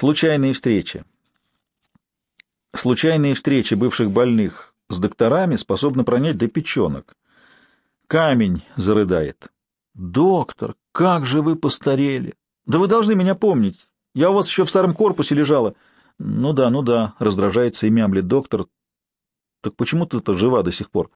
Случайные встречи. Случайные встречи бывших больных с докторами способны пронять до печенок. Камень зарыдает. «Доктор, как же вы постарели! Да вы должны меня помнить. Я у вас еще в старом корпусе лежала». «Ну да, ну да», — раздражается и мямлит доктор. «Так почему ты-то жива до сих пор?»